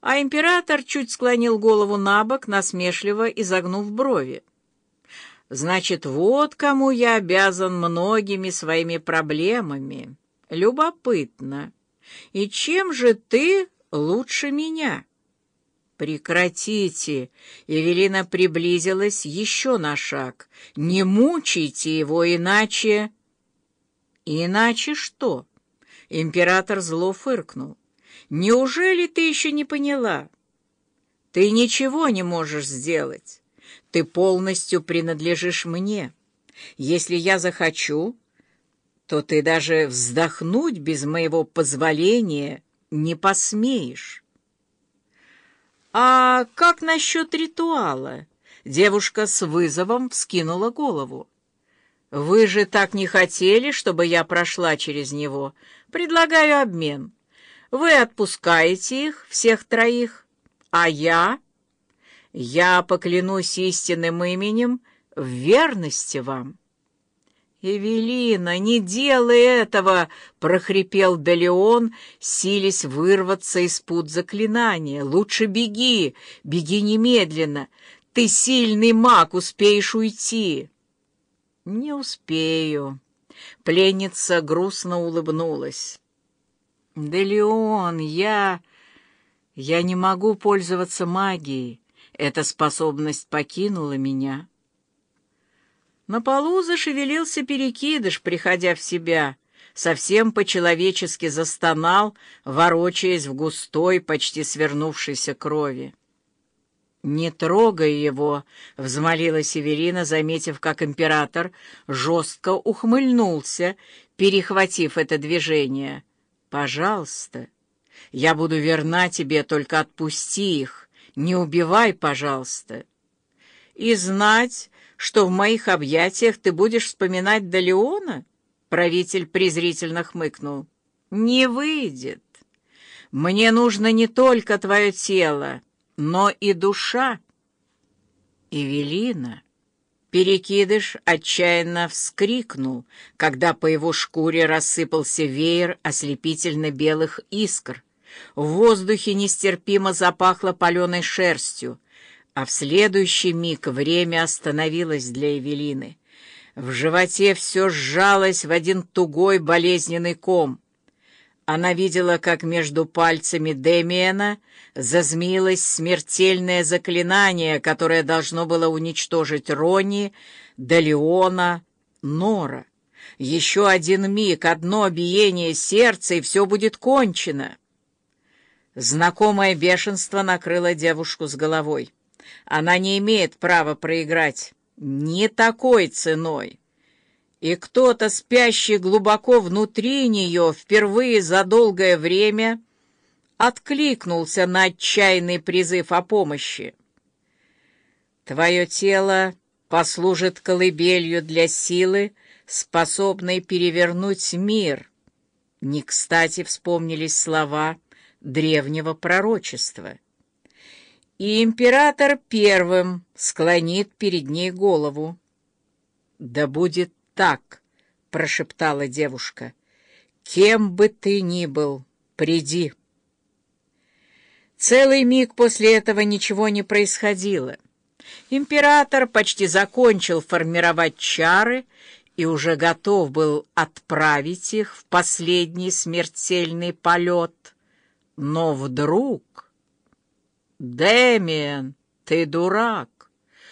а император чуть склонил голову на бок, насмешливо изогнув брови. «Значит, вот кому я обязан многими своими проблемами. Любопытно. И чем же ты лучше меня?» «Прекратите!» Эвелина приблизилась еще на шаг. «Не мучайте его, иначе...» «Иначе что?» Император зло фыркнул. «Неужели ты еще не поняла? Ты ничего не можешь сделать. Ты полностью принадлежишь мне. Если я захочу, то ты даже вздохнуть без моего позволения не посмеешь». «А как насчет ритуала?» Девушка с вызовом вскинула голову. «Вы же так не хотели, чтобы я прошла через него. Предлагаю обмен. Вы отпускаете их, всех троих, а я... Я поклянусь истинным именем в верности вам». «Эвелина, не делай этого!» — прохрипел Далеон, силясь вырваться из пут заклинания. «Лучше беги, беги немедленно. Ты сильный маг, успеешь уйти». «Не успею». Пленница грустно улыбнулась. «Делеон, я... я не могу пользоваться магией. Эта способность покинула меня». На полу зашевелился перекидыш, приходя в себя, совсем по-человечески застонал, ворочаясь в густой, почти свернувшейся крови. «Не трогай его!» — взмолила Северина, заметив, как император жестко ухмыльнулся, перехватив это движение. «Пожалуйста, я буду верна тебе, только отпусти их, не убивай, пожалуйста. И знать, что в моих объятиях ты будешь вспоминать Далеона?» Правитель презрительно хмыкнул. «Не выйдет. Мне нужно не только твое тело, но и душа». «Эвелина!» Перекидыш отчаянно вскрикнул, когда по его шкуре рассыпался веер ослепительно-белых искр. В воздухе нестерпимо запахло паленой шерстью, а в следующий миг время остановилось для Эвелины. В животе все сжалось в один тугой болезненный ком. Она видела, как между пальцами Демиена зазмеилось смертельное заклинание, которое должно было уничтожить Рони, Далеона, Нора. Еще один миг, одно биение сердца, и все будет кончено. Знакомое бешенство накрыло девушку с головой. Она не имеет права проиграть. Не такой ценой. И кто-то, спящий глубоко внутри нее, впервые за долгое время откликнулся на отчаянный призыв о помощи. Твое тело послужит колыбелью для силы, способной перевернуть мир. Не кстати вспомнились слова древнего пророчества и император первым склонит перед ней голову. «Да будет так», — прошептала девушка, — «кем бы ты ни был, приди». Целый миг после этого ничего не происходило. Император почти закончил формировать чары и уже готов был отправить их в последний смертельный полет. Но вдруг... «Дэмиен, ты дурак!»